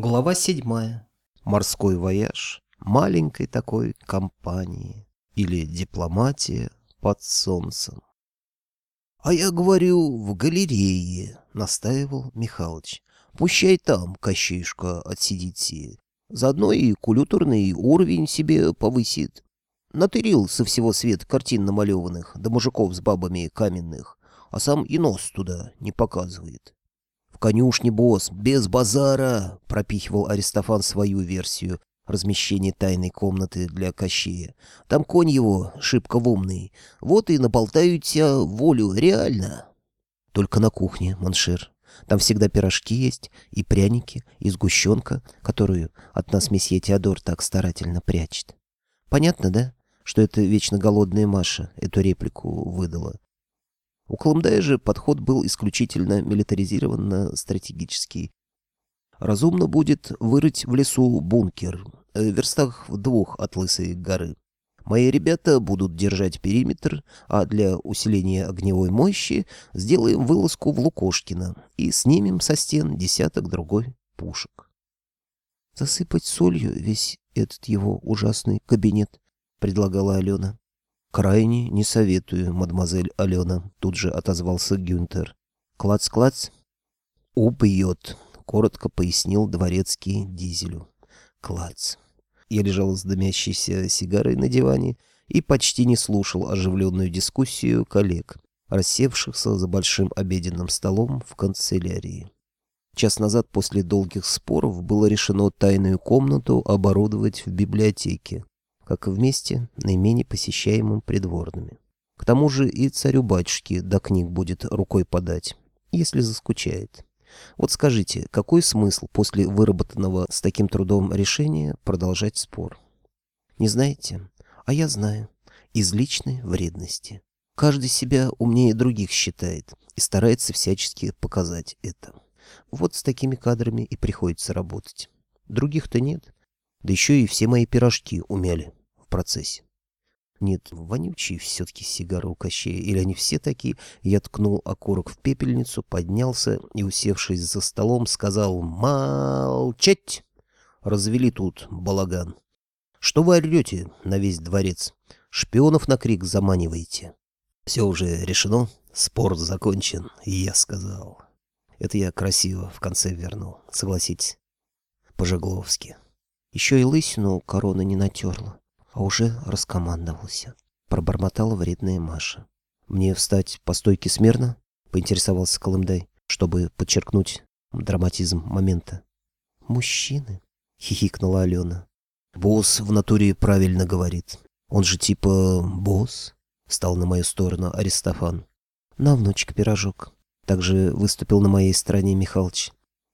Глава седьмая. Морской вояж маленькой такой компании или дипломатия под солнцем. «А я говорю, в галерее», — настаивал Михалыч. «Пущай там Кощеюшка отсидите. Заодно и культурный уровень себе повысит. Натырил со всего света картин намалеванных, да мужиков с бабами каменных, а сам и нос туда не показывает». «В конюшне, босс, без базара!» — пропихивал Аристофан свою версию размещения тайной комнаты для Кощея. «Там конь его, шибко умный. Вот и наболтают тебя волю, реально!» «Только на кухне, маншир. Там всегда пирожки есть, и пряники, и сгущенка, которую от нас месье Теодор так старательно прячет. Понятно, да, что это вечно голодная Маша эту реплику выдала? У Колымдая же подход был исключительно милитаризированно-стратегический. Разумно будет вырыть в лесу бункер, э, в верстах в двух от Лысой горы. Мои ребята будут держать периметр, а для усиления огневой мощи сделаем вылазку в Лукошкино и снимем со стен десяток другой пушек. «Засыпать солью весь этот его ужасный кабинет», — предлагала Алена. «Крайне не советую, мадемуазель Алена», — тут же отозвался Гюнтер. «Клац-клац?» «Убьет», — коротко пояснил дворецкий Дизелю. «Клац». Я лежал с дымящейся сигарой на диване и почти не слушал оживленную дискуссию коллег, рассевшихся за большим обеденным столом в канцелярии. Час назад после долгих споров было решено тайную комнату оборудовать в библиотеке как и вместе наименее посещаемым придворными. К тому же и царю-батюшке до книг будет рукой подать, если заскучает. Вот скажите, какой смысл после выработанного с таким трудом решения продолжать спор? Не знаете? А я знаю. Из личной вредности. Каждый себя умнее других считает и старается всячески показать это. Вот с такими кадрами и приходится работать. Других-то нет. Да еще и все мои пирожки умяли процессе. Нет, вонючие все-таки сигары у Кощея, или они все такие? Я ткнул окурок в пепельницу, поднялся и, усевшись за столом, сказал «Молчать!» Развели тут балаган. «Что вы орете на весь дворец? Шпионов на крик заманиваете?» «Все уже решено, спор закончен, я сказал». Это я красиво в конце вернул, согласитесь. По-жегловски. Еще и лысину корона не натерла а уже раскомандовался. Пробормотала вредная Маша. «Мне встать по стойке смирно?» — поинтересовался Колымдай, чтобы подчеркнуть драматизм момента. «Мужчины?» — хихикнула Алена. «Босс в натуре правильно говорит. Он же типа босс?» — встал на мою сторону Аристофан. «На, внучка, пирожок». Также выступил на моей стороне Михалыч.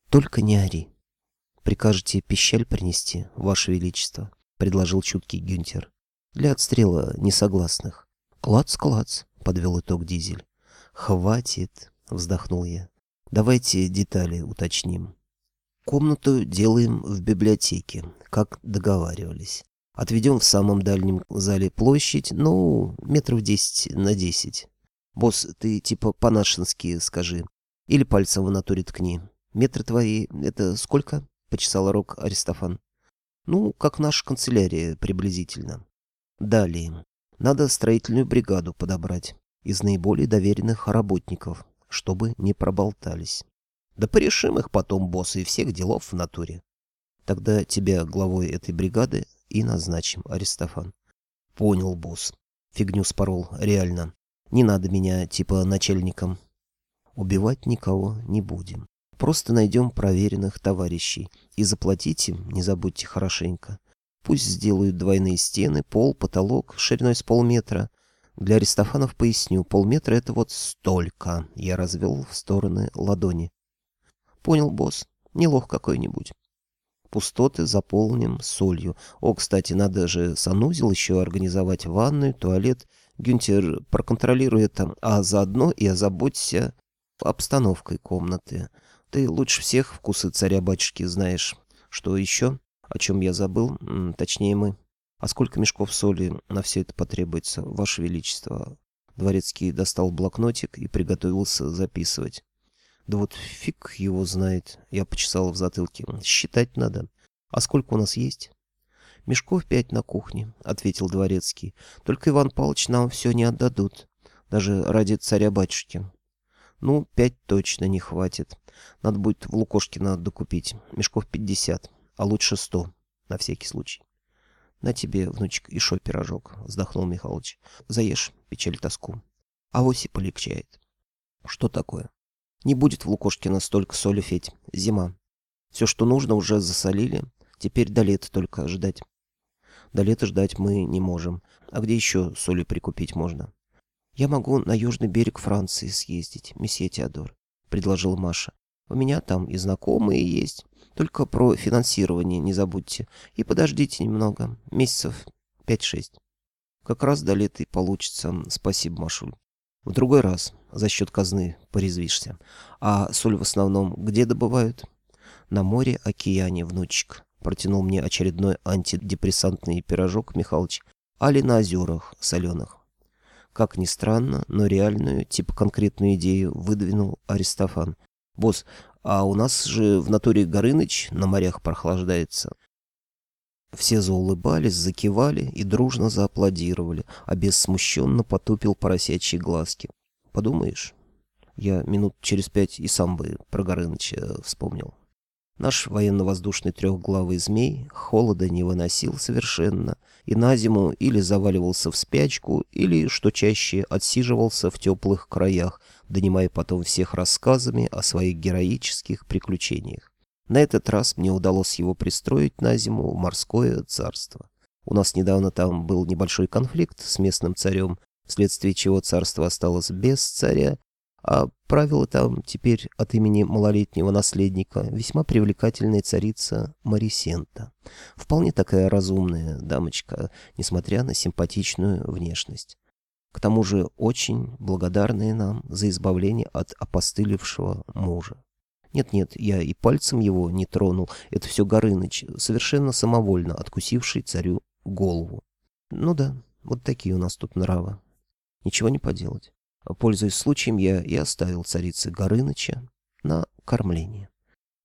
«Только не ори. Прикажете пищаль принести, Ваше Величество?» — предложил чуткий Гюнтер. «Для отстрела несогласных». «Клац-клац», — подвел итог Дизель. «Хватит», — вздохнул я. «Давайте детали уточним. Комнату делаем в библиотеке, как договаривались. Отведем в самом дальнем зале площадь, ну, метров десять на десять. Босс, ты типа по-нашенски скажи. Или пальцем в натуре ткни. Метры твои — это сколько?» — почесал рог Аристофан. Ну, как наша канцелярия приблизительно. Далее. Надо строительную бригаду подобрать из наиболее доверенных работников, чтобы не проболтались. Да порешим их потом, боссы, и всех делов в натуре. Тогда тебя главой этой бригады и назначим, Аристофан. Понял, босс. Фигню спорол, реально. Не надо меня, типа, начальником. Убивать никого не будем. Просто найдем проверенных товарищей и заплатите им, не забудьте хорошенько. Пусть сделают двойные стены, пол, потолок шириной с полметра. Для Аристофанов поясню, полметра — это вот столько. Я развел в стороны ладони. Понял, босс. Не лох какой-нибудь. Пустоты заполним солью. О, кстати, надо же санузел еще организовать, ванную, туалет. Гюнтер, проконтролируй это, а заодно и озаботься обстановкой комнаты. Ты лучше всех вкусы царя-батюшки знаешь. Что еще? О чем я забыл? Точнее, мы. А сколько мешков соли на все это потребуется, Ваше Величество? Дворецкий достал блокнотик и приготовился записывать. Да вот фиг его знает. Я почесал в затылке. Считать надо. А сколько у нас есть? Мешков пять на кухне, ответил дворецкий. Только Иван Павлович нам все не отдадут. Даже ради царя-батюшки. Ну, пять точно не хватит. Надо будет в Лукошкино докупить. Мешков пятьдесят, а лучше сто, на всякий случай. На тебе, внучек, еще пирожок, вздохнул Михалыч. Заешь, печаль тоску. А оси полегчает. Что такое? Не будет в Лукошкино столько соли, Федь. Зима. Все, что нужно, уже засолили. Теперь до лета только ждать. До лета ждать мы не можем. А где еще соли прикупить можно? Я могу на южный берег Франции съездить, месье Теодор, предложила Маша. У меня там и знакомые есть. Только про финансирование не забудьте. И подождите немного. Месяцев пять-шесть. Как раз до лета и получится. Спасибо, Машуль. В другой раз за счет казны порезвишься. А соль в основном где добывают? На море, океане, внучек. Протянул мне очередной антидепрессантный пирожок Михалыч. Али на озерах соленых. Как ни странно, но реальную, типа конкретную идею выдвинул Аристофан. «Босс, а у нас же в натуре Горыныч на морях прохлаждается». Все заулыбались, закивали и дружно зааплодировали, а бес смущенно потупил поросячьи глазки. Подумаешь, я минут через пять и сам бы про Горыныча вспомнил. Наш военно-воздушный трехглавый змей холода не выносил совершенно, и на зиму или заваливался в спячку, или, что чаще, отсиживался в теплых краях, донимая потом всех рассказами о своих героических приключениях. На этот раз мне удалось его пристроить на зиму в морское царство. У нас недавно там был небольшой конфликт с местным царем, вследствие чего царство осталось без царя, а правила там теперь от имени малолетнего наследника весьма привлекательная царица Марисента. Вполне такая разумная дамочка, несмотря на симпатичную внешность. К тому же очень благодарная нам за избавление от опостылевшего мужа. Нет-нет, я и пальцем его не тронул. Это все Горыныч, совершенно самовольно откусивший царю голову. Ну да, вот такие у нас тут нравы. Ничего не поделать. Пользуясь случаем, я и оставил царицы Горыныча на кормление.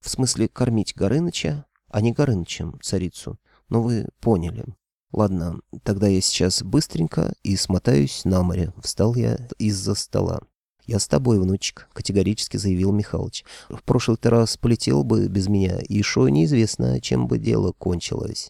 В смысле кормить Горыныча, а не Горынычем царицу. Но вы поняли. Ладно, тогда я сейчас быстренько и смотаюсь на море. Встал я из-за стола. «Я с тобой, внучек», — категорически заявил Михалыч. «В прошлый раз полетел бы без меня, и шо неизвестно, чем бы дело кончилось».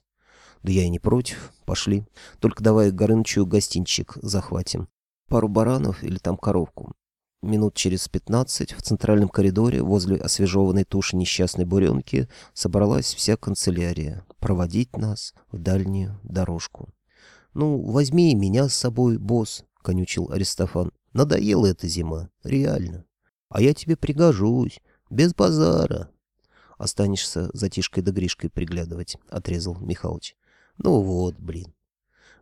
«Да я и не против. Пошли. Только давай Горынычу гостинчик захватим. Пару баранов или там коровку». Минут через пятнадцать в центральном коридоре возле освежеванной туши несчастной буренки собралась вся канцелярия проводить нас в дальнюю дорожку. «Ну, возьми меня с собой, босс», — конючил Аристофан. Надоела эта зима, реально. А я тебе пригожусь, без базара. Останешься за Тишкой да Гришкой приглядывать, — отрезал Михалыч. Ну вот, блин.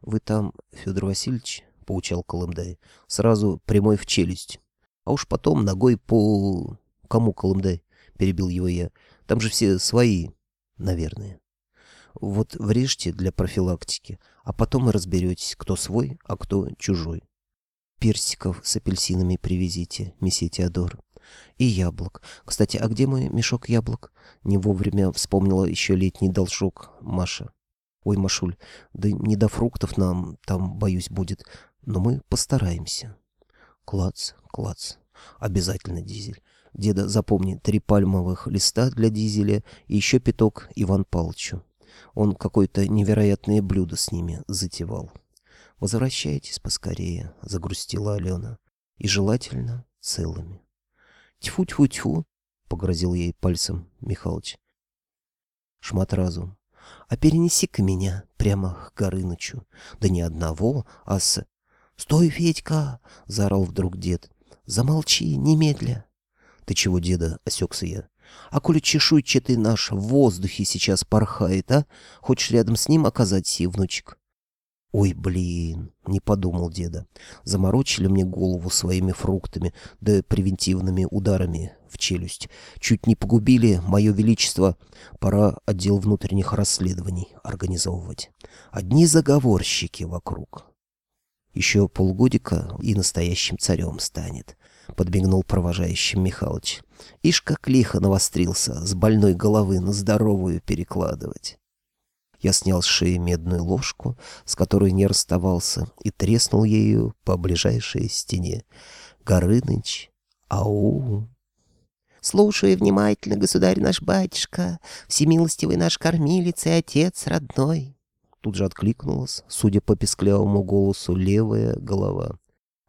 Вы там, Федор Васильевич, — поучал Колымдай, — сразу прямой в челюсть. А уж потом ногой по... Кому Колымдай? — перебил его я. Там же все свои, наверное. Вот врежьте для профилактики, а потом и разберетесь, кто свой, а кто чужой. Персиков с апельсинами привезите, месье Теодор. И яблок. Кстати, а где мой мешок яблок? Не вовремя вспомнила еще летний должок Маша. Ой, Машуль, да не до фруктов нам там, боюсь, будет. Но мы постараемся. Клац, клац. Обязательно дизель. Деда, запомни, три пальмовых листа для дизеля и еще пяток Иван Палчу. Он какое-то невероятное блюдо с ними затевал. «Возвращайтесь поскорее», — загрустила Алена. «И желательно целыми». «Тьфу-тьфу-тьфу», — погрозил ей пальцем Михалыч. Шмат разум. «А перенеси-ка меня прямо к Горынычу. Да не одного, а с...» «Стой, Федька!» — заорал вдруг дед. «Замолчи, немедля!» «Ты чего, деда?» — осекся я. «А коли чешуйчатый наш в воздухе сейчас порхает, а? Хочешь рядом с ним оказаться, внучек?» Ой, блин, не подумал деда. Заморочили мне голову своими фруктами, да превентивными ударами в челюсть. Чуть не погубили мое величество. Пора отдел внутренних расследований организовывать. Одни заговорщики вокруг. Еще полгодика и настоящим царем станет. — подмигнул провожающим Михалыч. «Ишь, как лихо навострился, с больной головы на здоровую перекладывать». Я снял с шеи медную ложку, с которой не расставался, и треснул ею по ближайшей стене. Горыныч, ау! Слушай внимательно, государь наш батюшка, всемилостивый наш кормилец и отец родной. Тут же откликнулась, судя по песклявому голосу, левая голова.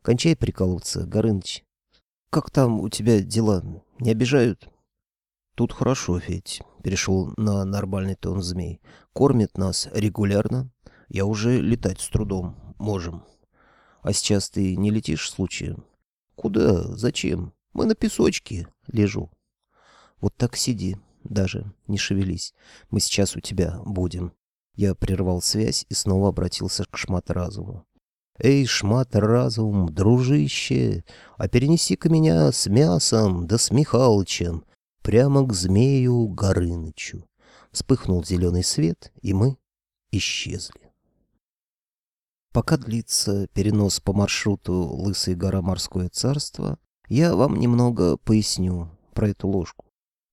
Кончай прикалываться, Горыныч. Как там у тебя дела? Не обижают? Тут хорошо, Федь, перешел на нормальный тон змей. Кормит нас регулярно. Я уже летать с трудом. Можем. А сейчас ты не летишь случаем? Куда? Зачем? Мы на песочке. Лежу. Вот так сиди, даже не шевелись. Мы сейчас у тебя будем. Я прервал связь и снова обратился к шмат-разуму. «Эй, шмат-разум, дружище, а перенеси-ка меня с мясом да с Михалычем прямо к змею Горынычу». Вспыхнул зеленый свет, и мы исчезли. Пока длится перенос по маршруту Лысая гора Морское царство, я вам немного поясню про эту ложку.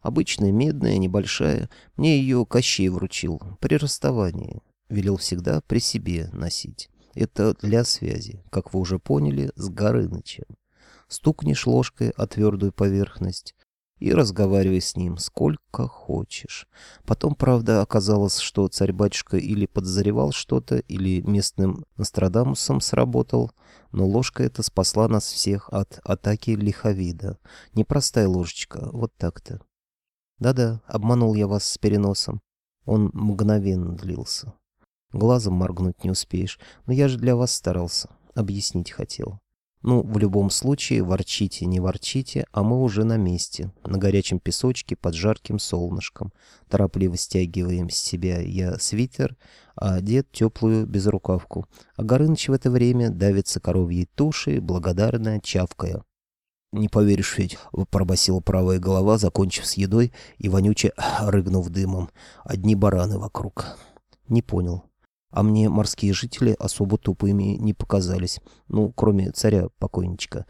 Обычная, медная, небольшая. Мне ее Кощей вручил при расставании. Велел всегда при себе носить. Это для связи, как вы уже поняли, с Горынычем. Стукнешь ложкой о твердую поверхность и разговаривай с ним сколько хочешь. Потом, правда, оказалось, что царь-батюшка или подозревал что-то, или местным Нострадамусом сработал, но ложка эта спасла нас всех от атаки лиховида. Непростая ложечка, вот так-то. Да-да, обманул я вас с переносом. Он мгновенно длился. Глазом моргнуть не успеешь, но я же для вас старался, объяснить хотел. Ну, в любом случае, ворчите, не ворчите, а мы уже на месте, на горячем песочке под жарким солнышком. Торопливо стягиваем с себя я свитер, а дед теплую безрукавку. А Горыныч в это время давится коровьей тушей, благодарно чавкая. «Не поверишь, ведь», — пробасила правая голова, закончив с едой и вонюче рыгнув дымом. «Одни бараны вокруг». «Не понял. А мне морские жители особо тупыми не показались. Ну, кроме царя-покойничка.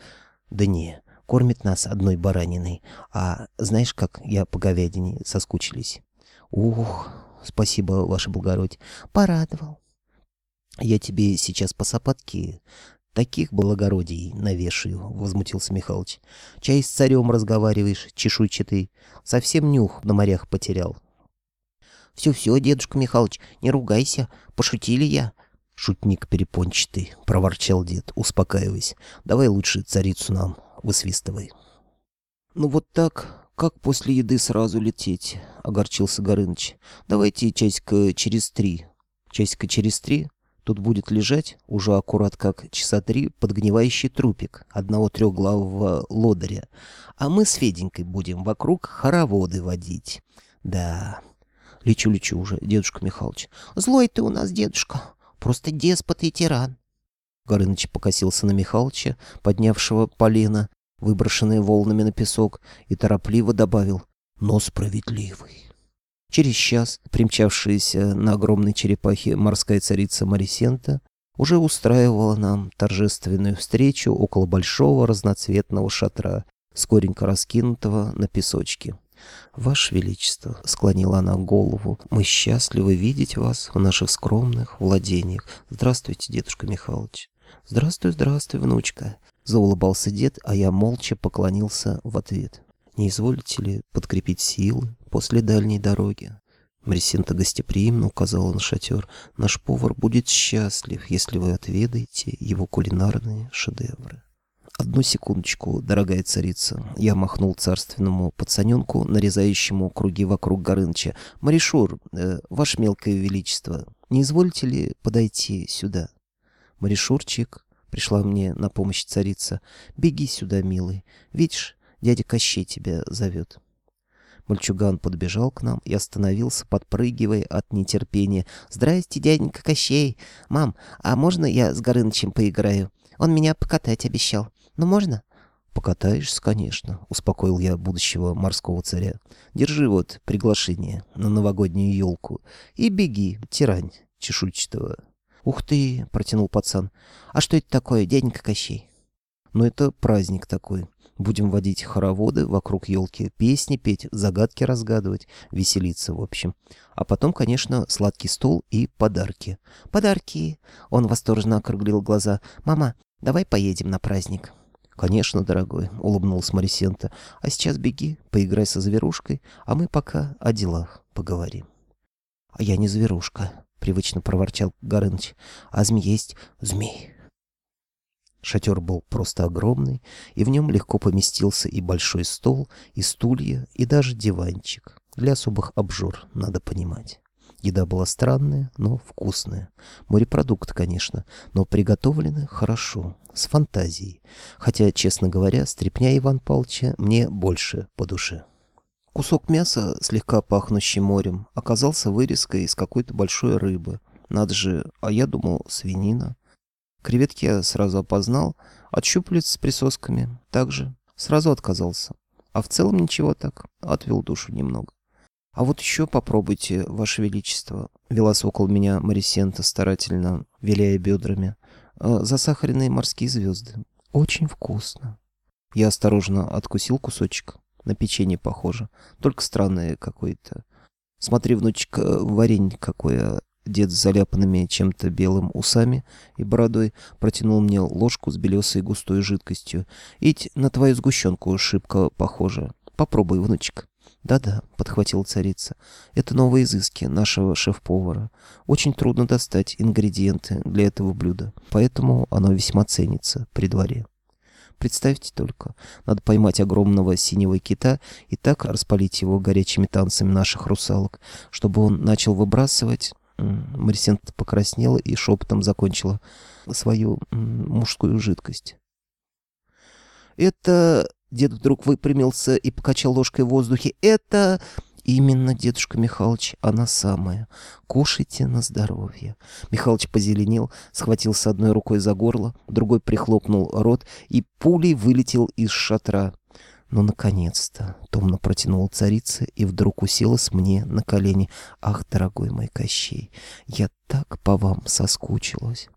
Да не, кормит нас одной бараниной. А знаешь, как я по говядине соскучились?» «Ух, спасибо, ваше благородие. Порадовал». «Я тебе сейчас по сапатке Таких благородий навешаю, — возмутился Михалыч. Чай с царем разговариваешь, чешуйчатый. Совсем нюх на морях потерял. Все-все, дедушка Михалыч, не ругайся, пошутили я. Шутник перепончатый, — проворчал дед, успокаиваясь. Давай лучше царицу нам высвистывай. Ну вот так, как после еды сразу лететь, — огорчился Горыныч. Давайте часика через три. Часика через три? Тут будет лежать, уже аккурат как часа три, подгнивающий трупик одного трехглавого лодыря. А мы с Феденькой будем вокруг хороводы водить. Да, лечу-лечу уже, дедушка Михалыч. Злой ты у нас, дедушка, просто деспот и тиран. Горыныч покосился на Михалыча, поднявшего полено, выброшенное волнами на песок, и торопливо добавил «но справедливый». Через час примчавшаяся на огромной черепахе морская царица Марисента уже устраивала нам торжественную встречу около большого разноцветного шатра, скоренько раскинутого на песочке. «Ваше Величество», — склонила она голову, — «мы счастливы видеть вас в наших скромных владениях. Здравствуйте, дедушка Михайлович». «Здравствуй, здравствуй, внучка», — заулыбался дед, а я молча поклонился в ответ. «Не изволите ли подкрепить силы после дальней дороги?» Мрисента гостеприимно указала на шатер. «Наш повар будет счастлив, если вы отведаете его кулинарные шедевры». «Одну секундочку, дорогая царица». Я махнул царственному пацаненку, нарезающему круги вокруг Горыныча. «Маришур, э, ваше мелкое величество, не изволите ли подойти сюда?» «Маришурчик», — пришла мне на помощь царица, — «беги сюда, милый. Видишь, Дядя Кощей тебя зовет». Мальчуган подбежал к нам и остановился, подпрыгивая от нетерпения. «Здрасте, дяденька Кощей! Мам, а можно я с Горынычем поиграю? Он меня покатать обещал. Ну, можно?» «Покатаешься, конечно», — успокоил я будущего морского царя. «Держи вот приглашение на новогоднюю елку и беги, тирань чешуйчатого». «Ух ты!» — протянул пацан. «А что это такое, дяденька Кощей?» «Ну, это праздник такой. Будем водить хороводы вокруг елки, песни петь, загадки разгадывать, веселиться, в общем. А потом, конечно, сладкий стол и подарки. «Подарки!» — он восторженно округлил глаза. «Мама, давай поедем на праздник». «Конечно, дорогой», — улыбнулась Марисента. «А сейчас беги, поиграй со зверушкой, а мы пока о делах поговорим». «А я не зверушка», — привычно проворчал Горыныч. «А змей есть змей». Шатер был просто огромный, и в нем легко поместился и большой стол, и стулья, и даже диванчик. Для особых обжор, надо понимать. Еда была странная, но вкусная. Морепродукт, конечно, но приготовлены хорошо, с фантазией. Хотя, честно говоря, стряпня Иван Павловича мне больше по душе. Кусок мяса, слегка пахнущий морем, оказался вырезкой из какой-то большой рыбы. Надо же, а я думал, свинина. Креветки я сразу опознал, от с присосками также. Сразу отказался. А в целом ничего так, отвел душу немного. «А вот еще попробуйте, Ваше Величество», — велась около меня Марисента, старательно виляя бедрами. «Э, «Засахаренные морские звезды. Очень вкусно». Я осторожно откусил кусочек. На печенье похоже. Только странное какое-то. Смотри, внучка, варенье какое. Дед с заляпанными чем-то белым усами и бородой протянул мне ложку с белесой густой жидкостью. Ить на твою сгущенку шибко похоже. Попробуй, внучек. «Да-да», — подхватила царица, — «это новые изыски нашего шеф-повара. Очень трудно достать ингредиенты для этого блюда, поэтому оно весьма ценится при дворе». Представьте только, надо поймать огромного синего кита и так распалить его горячими танцами наших русалок, чтобы он начал выбрасывать... Марисент покраснела и шепотом закончила свою мужскую жидкость. «Это Дед вдруг выпрямился и покачал ложкой в воздухе. «Это...» «Именно, дедушка Михалыч, она самая. Кушайте на здоровье». Михалыч позеленел, схватился одной рукой за горло, другой прихлопнул рот и пулей вылетел из шатра. «Ну, наконец-то!» — томно протянула царица и вдруг уселась мне на колени. «Ах, дорогой мой Кощей, я так по вам соскучилась!»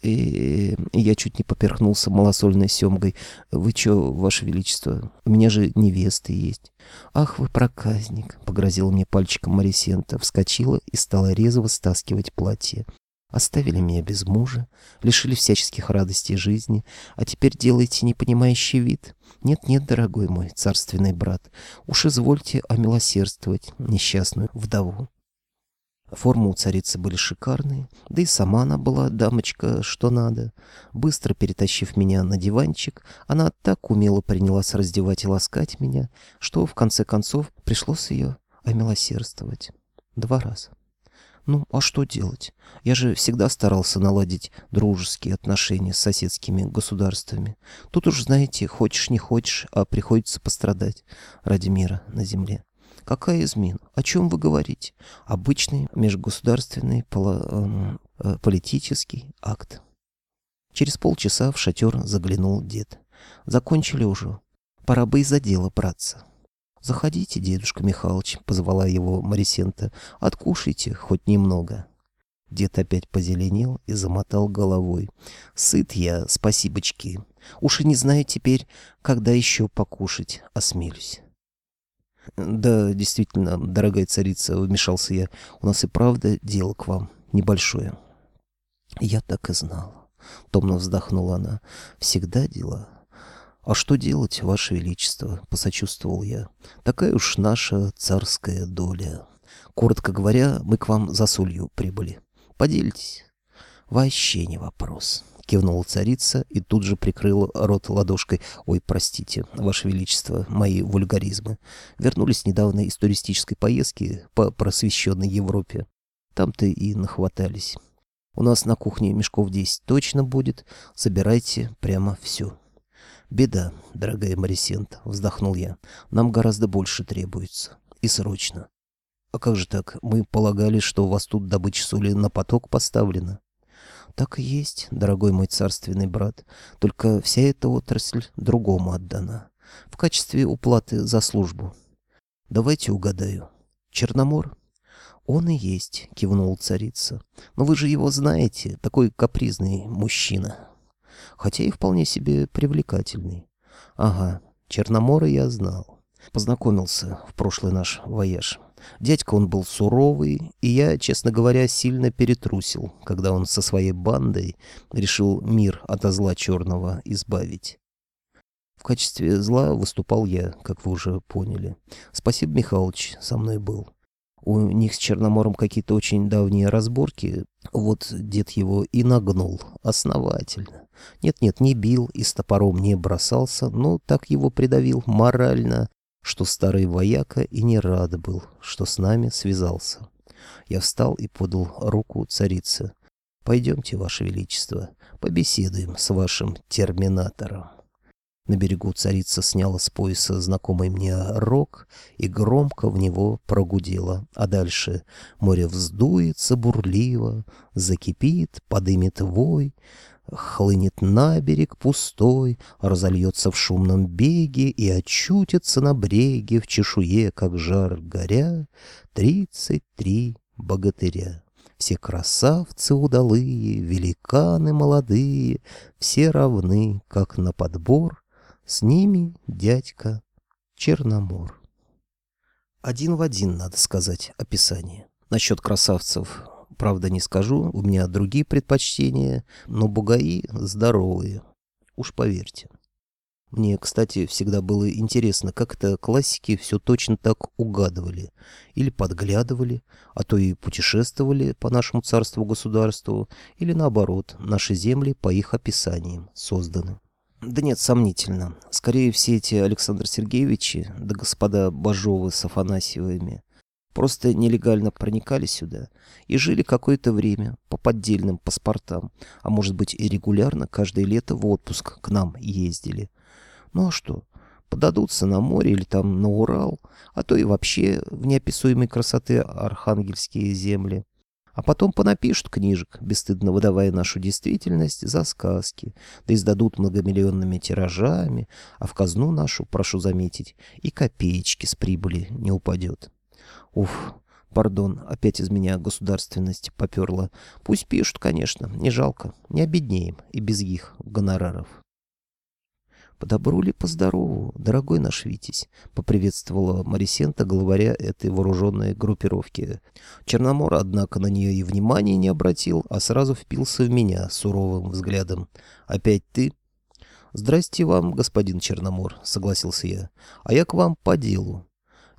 И я чуть не поперхнулся малосольной семгой. «Вы чё, Ваше Величество, у меня же невесты есть». «Ах вы проказник!» — погрозила мне пальчиком Марисента, вскочила и стала резво стаскивать платье. Оставили меня без мужа, лишили всяческих радостей жизни, а теперь делаете непонимающий вид. Нет-нет, дорогой мой царственный брат, уж извольте омилосердствовать несчастную вдову. Формы у царицы были шикарные, да и сама она была дамочка, что надо. Быстро перетащив меня на диванчик, она так умело принялась раздевать и ласкать меня, что в конце концов пришлось ее омилосердствовать. Два раза. Ну, а что делать? Я же всегда старался наладить дружеские отношения с соседскими государствами. Тут уж, знаете, хочешь не хочешь, а приходится пострадать ради мира на земле. Какая измена? О чем вы говорите? Обычный межгосударственный поло, э, политический акт. Через полчаса в шатер заглянул дед. Закончили уже. Пора бы и за дело браться. «Заходите, дедушка Михалыч», — позвала его Марисента. «Откушайте хоть немного». Дед опять позеленел и замотал головой. «Сыт я, спасибочки. Уж и не знаю теперь, когда еще покушать осмелюсь». «Да, действительно, дорогая царица», — вмешался я, — «у нас и правда дело к вам небольшое». «Я так и знал», — томно вздохнула она, — «всегда дела». «А что делать, ваше величество?» — посочувствовал я. «Такая уж наша царская доля. Коротко говоря, мы к вам за солью прибыли. Поделитесь». «Вообще не вопрос», кивнула царица и тут же прикрыла рот ладошкой. «Ой, простите, Ваше Величество, мои вульгаризмы. Вернулись недавно из туристической поездки по просвещенной Европе. Там-то и нахватались. У нас на кухне мешков десять точно будет. Собирайте прямо все». «Беда, дорогая Марисент», — вздохнул я. «Нам гораздо больше требуется. И срочно». «А как же так? Мы полагали, что у вас тут добыча соли на поток поставлена». Так и есть, дорогой мой царственный брат, только вся эта отрасль другому отдана, в качестве уплаты за службу. Давайте угадаю. Черномор? Он и есть, кивнула царица. Но вы же его знаете, такой капризный мужчина. Хотя и вполне себе привлекательный. Ага, Черномора я знал. Познакомился в прошлый наш вояж. Дядька он был суровый, и я, честно говоря, сильно перетрусил, когда он со своей бандой решил мир от зла черного избавить. В качестве зла выступал я, как вы уже поняли. Спасибо, Михалыч, со мной был. У них с Черномором какие-то очень давние разборки. Вот дед его и нагнул основательно. Нет-нет, не бил и с топором не бросался, но так его придавил морально, что старый вояка и не рад был, что с нами связался. Я встал и подал руку царице. «Пойдемте, Ваше Величество, побеседуем с вашим терминатором». На берегу царица сняла с пояса знакомый мне рог и громко в него прогудела. А дальше море вздуется бурливо, закипит, подымет вой, хлынет на берег пустой, разольется в шумном беге и очутится на бреге в чешуе, как жар горя, тридцать три богатыря. Все красавцы удалые, великаны молодые, все равны, как на подбор, с ними дядька Черномор. Один в один, надо сказать, описание. Насчет красавцев, правда, не скажу, у меня другие предпочтения, но бугаи здоровые, уж поверьте. Мне, кстати, всегда было интересно, как это классики все точно так угадывали или подглядывали, а то и путешествовали по нашему царству-государству, или наоборот, наши земли по их описаниям созданы. Да нет, сомнительно. Скорее, все эти Александр Сергеевичи, да господа Бажовы с Афанасьевыми, просто нелегально проникали сюда и жили какое-то время по поддельным паспортам, а может быть и регулярно каждое лето в отпуск к нам ездили. Ну а что, подадутся на море или там на Урал, а то и вообще в неописуемой красоты архангельские земли а потом понапишут книжек, бесстыдно выдавая нашу действительность за сказки, да издадут многомиллионными тиражами, а в казну нашу, прошу заметить, и копеечки с прибыли не упадет. Уф, пардон, опять из меня государственность поперла. Пусть пишут, конечно, не жалко, не обеднеем и без их гонораров. «По ли, по здорову, дорогой наш Витязь?» — поприветствовала Марисента, главаря этой вооруженной группировки. Черномор, однако, на нее и внимания не обратил, а сразу впился в меня суровым взглядом. «Опять ты?» «Здрасте вам, господин Черномор», — согласился я. «А я к вам по делу».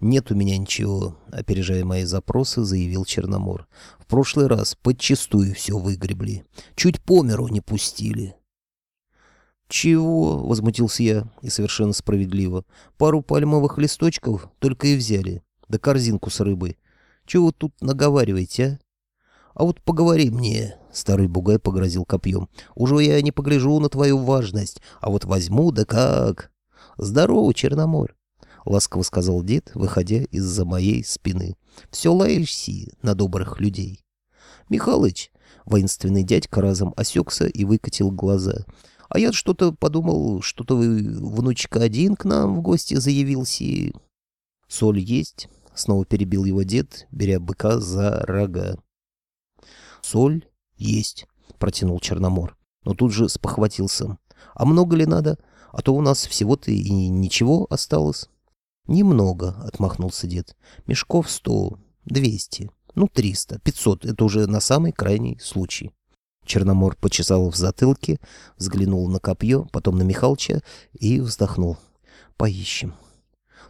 «Нет у меня ничего», — опережая мои запросы, заявил Черномор. «В прошлый раз подчистую все выгребли. Чуть по миру не пустили». «Чего?» — возмутился я, и совершенно справедливо. «Пару пальмовых листочков только и взяли, да корзинку с рыбой. Чего тут наговариваете, а?» «А вот поговори мне», — старый бугай погрозил копьем. «Уже я не погляжу на твою важность, а вот возьму, да как!» «Здорово, Черномор!» — ласково сказал дед, выходя из-за моей спины. «Все лаешься на добрых людей». «Михалыч!» — воинственный дядька разом осекся и выкатил глаза — а я что-то подумал, что-то вы, внучка, один к нам в гости заявился. Соль есть? Снова перебил его дед, беря быка за рога. Соль есть, протянул Черномор, но тут же спохватился. А много ли надо? А то у нас всего-то и ничего осталось. Немного, отмахнулся дед. Мешков сто, двести, ну триста, пятьсот. Это уже на самый крайний случай. Черномор почесал в затылке, взглянул на копье, потом на Михалыча и вздохнул. «Поищем.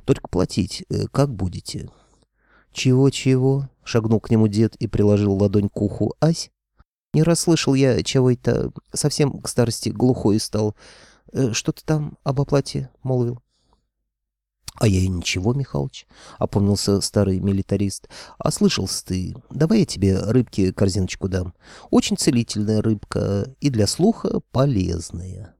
Только платить э, как будете?» «Чего-чего?» — шагнул к нему дед и приложил ладонь к уху. «Ась?» «Не расслышал я, чего это совсем к старости глухой стал. Э, что ты там об оплате молвил?» «А я и ничего, Михалыч», — опомнился старый милитарист. «А слышался ты? Давай я тебе рыбки корзиночку дам. Очень целительная рыбка и для слуха полезная».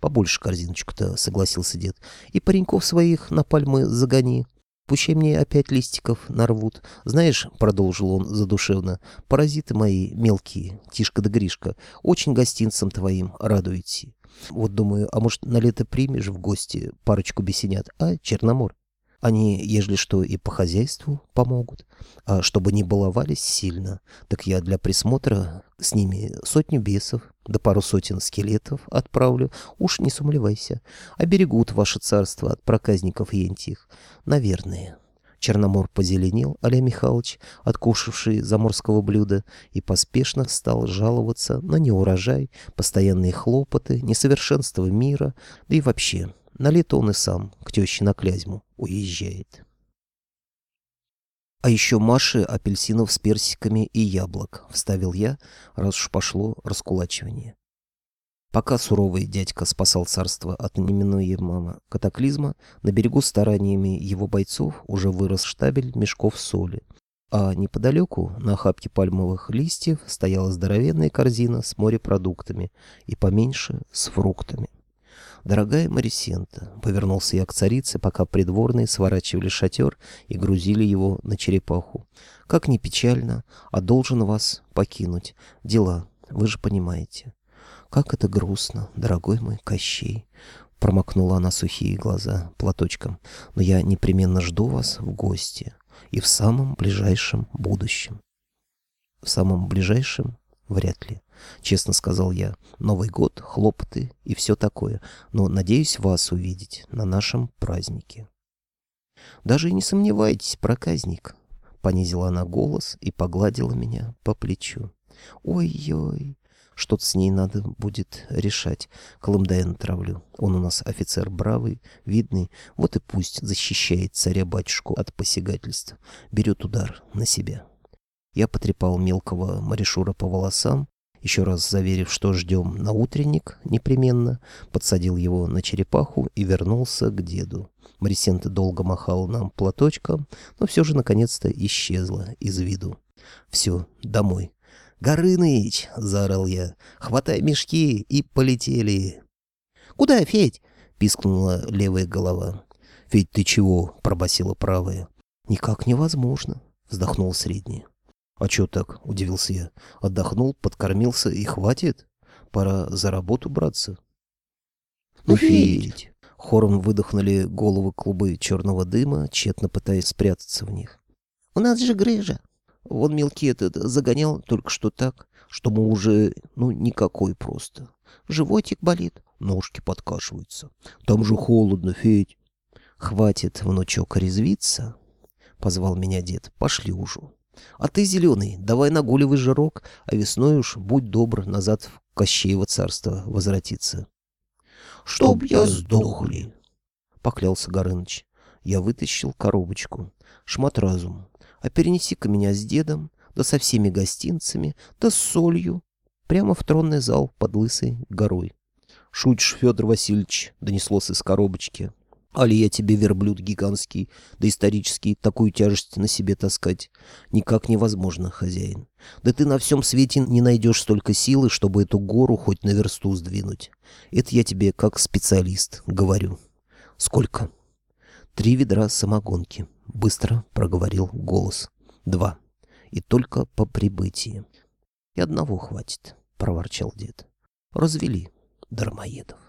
«Побольше корзиночку-то», — согласился дед. «И пареньков своих на пальмы загони. Пущай мне опять листиков нарвут. Знаешь, — продолжил он задушевно, — паразиты мои мелкие, Тишка да Гришка, очень гостинцам твоим радуете. Вот думаю, а может, на лето примешь в гости парочку бесенят, а, Черномор? Они, ежели что, и по хозяйству помогут. А чтобы не баловались сильно, так я для присмотра с ними сотню бесов, да пару сотен скелетов отправлю. Уж не сумлевайся. Оберегут ваше царство от проказников ентих. Наверное. Черномор позеленел, Аля Михайлович, откушавший заморского блюда, и поспешно стал жаловаться на неурожай, постоянные хлопоты, несовершенство мира, да и вообще, на лето он и сам к теще на Клязьму уезжает. А еще Маше апельсинов с персиками и яблок, вставил я, раз уж пошло раскулачивание. Пока суровый дядька спасал царство от неминуемого катаклизма, на берегу стараниями его бойцов уже вырос штабель мешков соли, а неподалеку, на охапке пальмовых листьев, стояла здоровенная корзина с морепродуктами и поменьше с фруктами. «Дорогая Марисента», — повернулся я к царице, пока придворные сворачивали шатер и грузили его на черепаху. «Как ни печально, а должен вас покинуть. Дела, вы же понимаете». «Как это грустно, дорогой мой Кощей!» Промокнула она сухие глаза платочком. «Но я непременно жду вас в гости. И в самом ближайшем будущем». «В самом ближайшем? Вряд ли», — честно сказал я. «Новый год, хлопоты и все такое. Но надеюсь вас увидеть на нашем празднике». «Даже и не сомневайтесь, проказник», — понизила она голос и погладила меня по плечу. «Ой-ой, что-то с ней надо будет решать. Колымдая натравлю. Он у нас офицер бравый, видный. Вот и пусть защищает царя-батюшку от посягательства. Берет удар на себя. Я потрепал мелкого Маришура по волосам, еще раз заверив, что ждем на утренник непременно, подсадил его на черепаху и вернулся к деду. Марисента долго махал нам платочком, но все же наконец-то исчезла из виду. Все, домой. «Горыныч!» — заорал я. «Хватай мешки!» И полетели. «Куда, Федь?» — пискнула левая голова. «Федь, ты чего?» — пробасила правая. «Никак невозможно», — вздохнул средний. «А чё так?» — удивился я. «Отдохнул, подкормился и хватит? Пора за работу браться». «Ну, Федь!» Хором выдохнули головы клубы черного дыма, тщетно пытаясь спрятаться в них. «У нас же грыжа!» Вон мелкий этот загонял только что так, что мы уже, ну, никакой просто. Животик болит, ножки подкашиваются. Там же холодно, Федь. Хватит, внучок, резвиться, — позвал меня дед. Пошли уже. А ты, зеленый, давай нагуливай жирок, а весной уж, будь добр, назад в Кощеево царство возвратиться. — Чтоб я сдохли, — поклялся Горыныч. Я вытащил коробочку. Шмат разум а перенеси-ка меня с дедом, да со всеми гостинцами, да с солью, прямо в тронный зал под лысой горой. — Шутишь, Федор Васильевич, — донеслось из коробочки. — Али я тебе верблюд гигантский, да исторический, такую тяжесть на себе таскать? Никак невозможно, хозяин. Да ты на всем свете не найдешь столько силы, чтобы эту гору хоть на версту сдвинуть. Это я тебе как специалист говорю. — Сколько? — Три ведра самогонки. — Быстро проговорил голос. Два. И только по прибытии. И одного хватит, проворчал дед. Развели дармоедов.